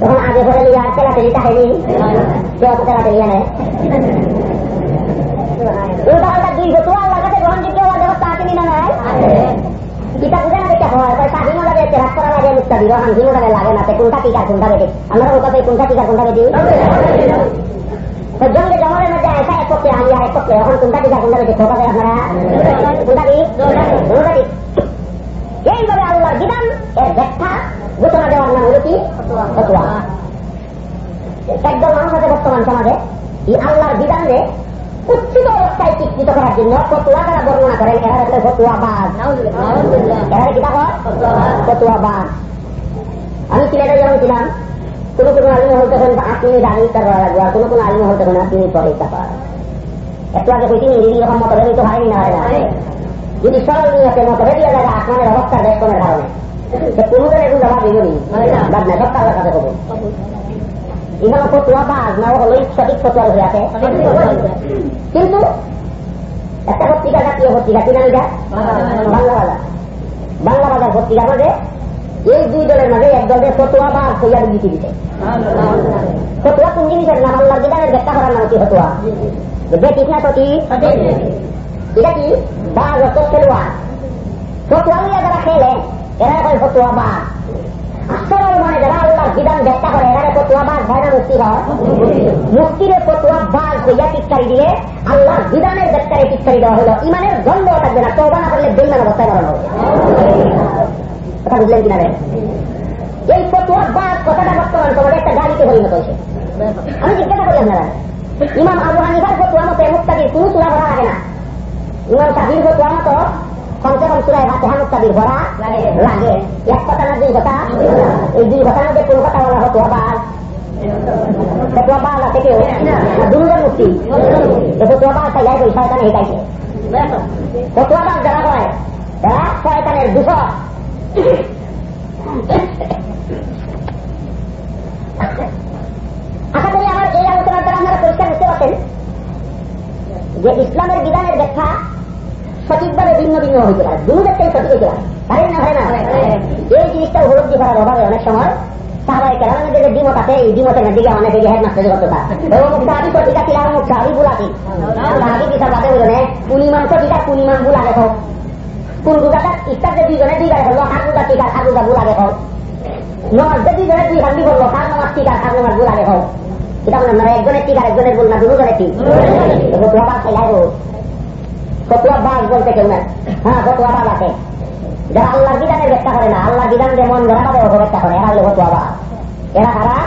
তখন আগে ধরে লিয়া তেলাতেলি তাহেনি কেউ অত তেলাতেলি আনে উল্টা পাল্টা দুই ফতুয়া আল্লাহর কাছে গ্রহণযোগ্য হওয়ার ব্যবস্থা আছে না নাই? কিতাব বুঝে না দেখে হয় সাধি মোলাবে তেরাত করা লাগে মুক্তা দিব, হামজি মোলাবে লাগে না কোনটা টিকা কোনটা বেটে আমরা ওটা কোনটা টিকা কোনটা বেটি জঙ্গে জঙ্গলের মধ্যে আসা এক পক্ষে আমি আর এক পক্ষে, এখন কোনটা টিকা কোনটা বেটে খোকা দেয় আপনারা? কোনটা কি কোনটা কি এইভাবে আল্লাহর বিধান, এর ব্যাখ্যা ঘোষণা দেওয়ার নাম হলো কি ফতুয়া একদল বর্তমান সমাজে এই আল্লাহর বিধানে উচ্চিত অবস্থায় চিত্রিত করার জন্য ফতুয়া তারা বর্ণনা করেন এরা হচ্ছে ফতুয়া বাদ এরা কি দেখো ফতুয়া বাদ আমি সিলেটে যখন ছিলাম কোন কোন আলিম হল তখন আগে ইস্তার করা লাগবে আর কোন কোন আলিম হল তখন মিনিট পরে করা একটু আগে কইছি ইংরেজি রকম মতো ভেবে তো হয়নি না হয় না যদি সরল নিয়তে মতো ভেবে দিয়ে যায় আসমানের অবস্থা দেশ কোনের কারণে কোনো দিন এখন বাজ না হলো সঠিক ফতুয়ার হয়ে আছে কিন্তু একটা পত্রিকা জাতীয় পত্রিকা কিনা বাংলা বাজার বাংলা বাজার পত্রিকার মাঝে এই দুই দলের মাঝে এক দলের ফতুয়া বাজ হইয়া দিতে দিতে ফতুয়া কোন জিনিসের নাম আল্লাহর বিধানের ব্যাখ্যা করার নাম কি ফতুয়া ঠিক না তো এটা কি বাজ অত খেলোয়াড় ফতুয়া লইয়া যারা খেলে এরা হয় ফতুয়া বাজ আসল মানে যারা আল্লাহর বিধান ব্যাখ্যা করে এরা ফতুয়া বাজ হয় না মুক্তি হয়। মুক্তির ফতুয়া বাজ হইয়া টিটকারি দিলে আল্লাহর বিধানের ব্যাখ্যারে টিটকারি দেওয়া হলো। ইমানের গন্ধ থাকবে না তবা না করলে বেইমান অবস্থায় হবে। কথা বুঝলেন কিনা এই ফতুয়া বাজ কথাটা বর্তমান সমাজে একটা গাড়িতে পরিণত হয়েছে। আমি জিজ্ঞাসা করি আপনারা, ইমাম আবু হানিফার ফতুয়া মতো মুক্তাদির কোন চূড়া ভরা লাগে না? ইমাম সাহির ফতুয়া মতো কম চূড়ায় হাতে হানুক তাবির ভরা লাগে এক কথা না দুই কথা এই দুই কথার মধ্যে কোন কথা বলা হতো আবার আশা করি আমার এই আলোচনার দ্বারা আপনারা পরিষ্কার বুঝতে পারছেন যে ইসলামের বিধানের ব্যাখ্যা সঠিকভাবে ভিন্ন ভিন্ন হইতে পারে। দুটাই সঠিক হইতে পারে। না হয় না? এই জিনিসটা উপলব্ধি করার অভাবে অনেক সময় সাহাবাই যে দ্বিমত আছে এই দ্বিমতের দিকে অনেকে হেড মাস্টার এবং সঠিকা বুলাকি বাদে সঠিকা বুলা দেখো দুই গাড়ি হলো টিকা বুলা দেখো নমাজ দুই হান্ডি বলল কার নমাজ টিকা বুলা দেখো এটা মানে আপনারা একজনের টিকা একজনের বল না দুজনের ঠিক। তোমার ফতুয়া বাস বলতে কেউ না হ্যাঁ ফতুয়া বাস আছে। যারা আল্লাহ বিধানের ব্যাখ্যা করে না আল্লাহ বিধান যে মন যারা তাদের ব্যাখ্যা করে, এরা হলো ফতুয়া বাস। এরা কারা?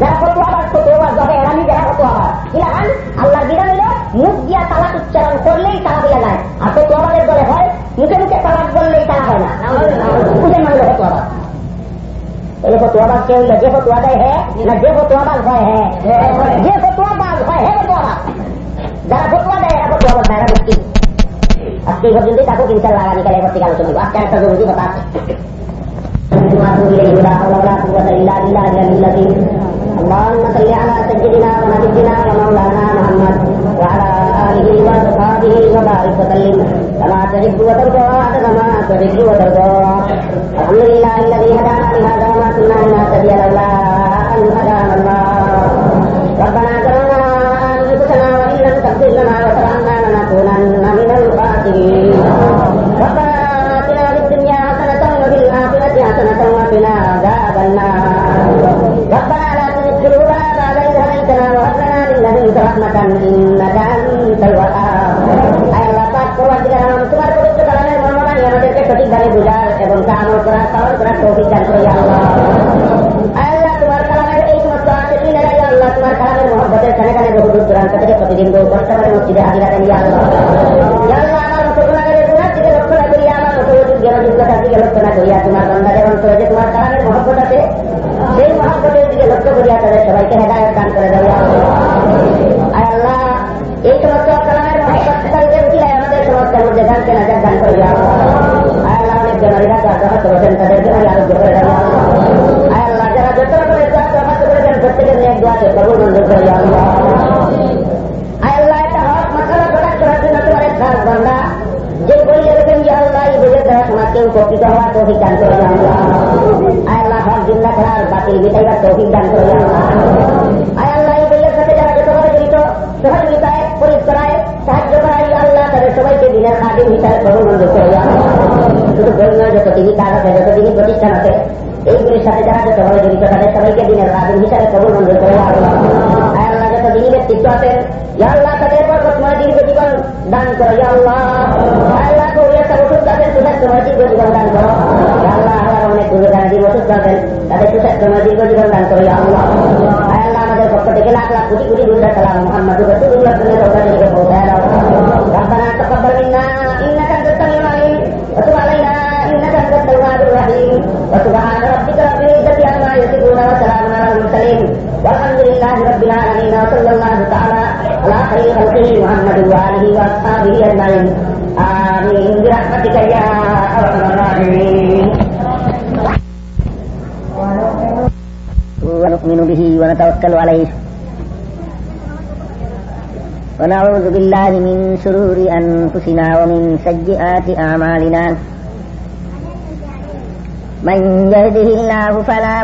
যারা ফতুয়া বাস ফতুয়া বাস যবে এরা নিজেরা ফতুয়া বাস। ইলান আল্লাহর বিধান হলো মুখ দিয়া তালাক উচ্চারণ করলেই তালা দিয়া যায়। আর ফতুয়া বাসের দলে হয়, মুখে মুখে তালাক বললেই তালা হয় না। বুঝেন মানে ফতুয়া বাস। এই ফতুয়া বাস কে হইল? যে ফতুয়া দেয় হ্যাঁ না যে ফতুয়া বাস হয় হ্যাঁ যে ফতুয়া বাস হয় হ্যাঁ ফতুয়া বাস। এই পর্যন্তই থাকুক ইনশাল্লাহ আগামীকাল এবার থেকে আলোচনা আজকে একটা জরুরি কথা আছে اللهم صل على سيدنا ونبينا ومولانا محمد وعلى اله وصحبه وبارك وسلم كما تحب وترضى كما تحب وترضى الحمد لله الذي هدانا لهذا ما كنا لنهتدي لولا ان هدانا الله ربنا ظلمنا انفسنا وان لم تغفر لنا وترحمنا لنكونن من الخاسرين ربنا اتنا في الدنيا حسنه وفي الاخره حسنه وقنا عذاب النار ربنا لا تزغ قلوبنا بعد إذ هديتنا وهب لنا من لدنك رحمة إنك أنت الوهاب আয় আল্লাহ পাক পরবর্তীকার নাম তোমার পবিত্র কালামের মর্মবাণী আমাদেরকে সঠিকভাবে বুঝার এবং তা আমল করার পালন করার তৌফিক দান করি আল্লাহ তোমার কালামের মহব্বতের কানে কানে বহু দূর দূরান্ত থেকে প্রতিদিন বহু কষ্ট করে মসজিদে হাজির দান আমাদের সমস্যার মধ্যে দানকে নাজার দান সমাজকে উপকৃত হওয়ার তৌফিক দান করে দেওয়া আয় আল্লাহ হক জিন্দা করার বাতিল বিতাইবার তৌফিক দান করে আয় আল্লাহ এই বইয়ের সাথে যারা যতভাবে জড়িত সহযোগিতায় পরিত সাহায্য করাই আল্লাহ তাদের সবাইকে দিনের কাজের হিসাবে মঞ্জুর করে শুধু ধর্মীয় যত টিভি কাজ আছে যত টিভি প্রতিষ্ঠান আছে। ایک پہ جہاں سب دیکھا سب کے سبب جیون ڈانس کرتے ہیں جیون ڈانس کر کے وسلام المرسلين والحمد لله رب العالمين، وصلى الله تعالى على خير خلقه محمد واله واصحابه اجمعين امين برحمتك يا ارحم الراحمين. ونؤمن به ونتوكل عليه. ونعوذ بالله من شرور أنفسنا ومن سيئات أعمالنا. من يهده الله فلا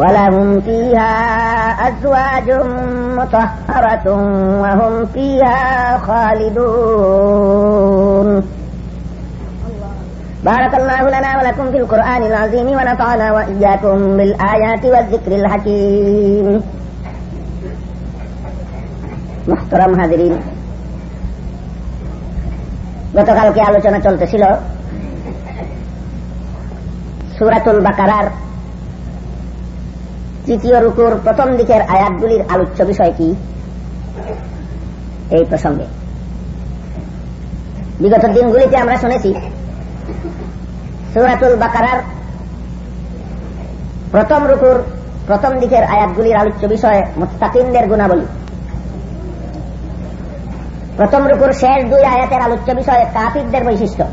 ولهم فيها أزواج مطهرة وهم فيها خالدون بارك الله لنا ولكم في القرآن العظيم ونفعنا وإياكم بالآيات والذكر الحكيم محترم হাজিরিন গতকালকে আলোচনা চলতেছিল সুরাতুল বাকারার তৃতীয় রুকুর প্রথম দিকের আয়াতগুলির আলোচ্য বিষয় কি? এই প্রসঙ্গে। বিগত দিনগুলিতে আমরা শুনেছি, সুরাতুল বাকারার প্রথম রুকুর প্রথম দিকের আয়াতগুলির আলোচ্য বিষয় মুস্তাকিমদের গুণাবলী। প্রথম রুকুর শেষ দুই আয়াতের আলোচ্য বিষয় কাফিরদের বৈশিষ্ট্য।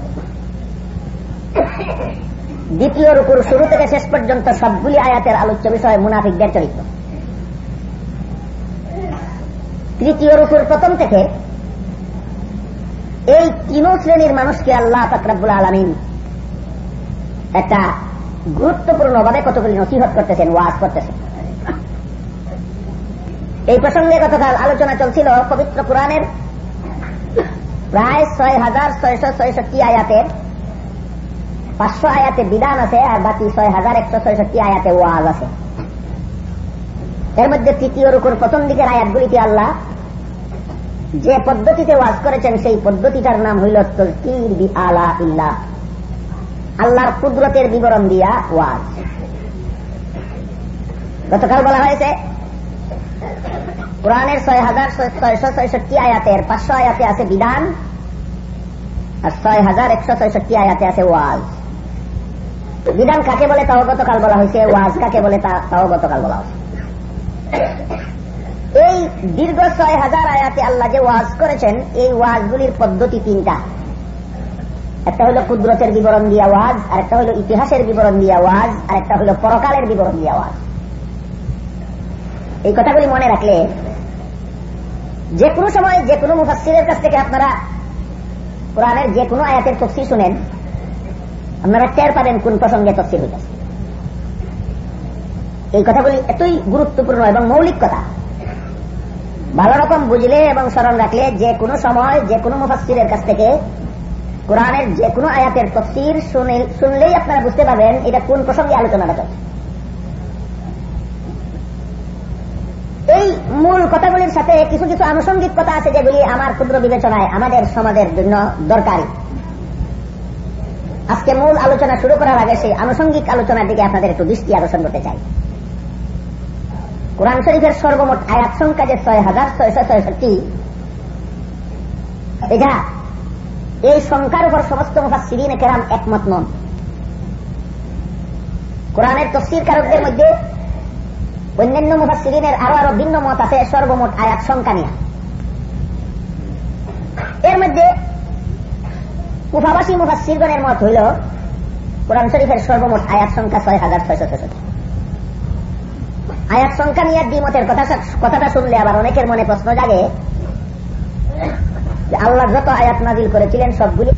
দ্বিতীয় রুকুর শুরু থেকে শেষ পর্যন্ত সবগুলি আয়াতের আলোচ্য বিষয় মুনাফিকদের চরিত্র। তৃতীয় রুকুর প্রথম থেকে এই তিন শ্রেণির মানুষকে আল্লাহ ফাকরাবুল আলমিন একটা গুরুত্বপূর্ণভাবে কতগুলি নসিহত করতেছেন, ওয়াজ করতেছেন। এই প্রসঙ্গে গতকাল আলোচনা চলছিল পবিত্র কোরআনের প্রায় ছয় হাজার ছয়শো ছয়ষট্টি আয়াতের পাঁচশো আয়াতে বিধান আছে, আর বাকি ছয় হাজার একশো ছয়ষট্টি আয়াতে ওয়াজ আছে। এর মধ্যে তৃতীয় রুকুর প্রথম দিকের আয়াতগুলিতে আল্লাহ? যে পদ্ধতিতে ওয়াজ করেছেন, সেই পদ্ধতিটার নাম হইল তলকির আলা ইল্লাহ আল্লাহর কুদরতের বিবরণ দিয়া ওয়াজ। গতকাল বলা হয়েছে, কোরআনের ছয় হাজার ছয়শো ছয়ষট্টি আয়াতের পাঁচশো আয়াতে আছে বিধান, আর ছয় হাজার একশো ছয়ষট্টি আয়াতে আছে ওয়াজ। বিধান কাকে বলে, তাও গতকাল বলা হয়েছে, ওয়াজ কাকে বলে তাও গতকাল বলা হয়েছে। এই দীর্ঘ ছয় হাজার আয়াতে আল্লাহ যে ওয়াজ করেছেন, এই ওয়াজগুলির পদ্ধতি তিনটা। একটা হলো কুদরতের বিবরণ দিয়া ওয়াজ আর একটা হলো ইতিহাসের বিবরণ দিয়া ওয়াজ আর একটা হলো পরকালের বিবরণ দিয়া ওয়াজ। এই কথাগুলি মনে রাখলে, যে কোনো সময় যে কোনো মুফাসিরের কাছ থেকে আপনারা কোরআনের যে কোনো আয়াতের তফসি শুনেন আপনারা টের পাবেন কোন প্রসঙ্গে তফসির হইতেছে। এই কথাগুলি এতই গুরুত্বপূর্ণ এবং মৌলিক কথা। ভালো রকম বুঝলে এবং স্মরণ রাখলে যে কোনো সময়, যে কোনো মুফাসিরের কাছ থেকে কোরআনের যে কোনো আয়াতের তফসির শুনলেই আপনারা বুঝতে পারবেন এটা কোন প্রসঙ্গে আলোচনাটা চলছে। এই মূল কথাগুলির সাথে কিছু কিছু আনুষঙ্গিক কথা আছে যেগুলি আমার ক্ষুদ্র বিবেচনায় আমাদের সমাজের জন্য দরকারি। আজকে মূল আলোচনা শুরু করার আগে সেই আনুষঙ্গিক আলোচনার দিকে আপনাদের একটু দৃষ্টি আকর্ষণ করতে চাই। কোরআন শরীফের সর্বমোট আয়াত সংখ্যা যে ছয় হাজার ছয়শো ছয়ষট্টি, এটা এই সংখ্যার উপর সমস্ত মুফাসিরিন কেরাম একমত নন। কোরআনের তফসির কারকদের মধ্যে অন্যান্য মুফাসিরিনের আরও আরও ভিন্ন মত আছে সর্বমোট আয়াত সংখ্যা নিয়ে। এর মধ্যে মুফাবাসী মুফাসিরগণের মত হইল, কোরআন শরীফের সর্বমোট আয়াত সংখ্যা ছয় হাজার ছয়শো ছেষট্টি। আয়াত সংখ্যা নিয়ে দ্বিমতের কথাটা শুনলে আবার অনেকের মনে প্রশ্ন জাগে আল্লাহ যত আয়াত নাজিল করেছিলেন সবগুলি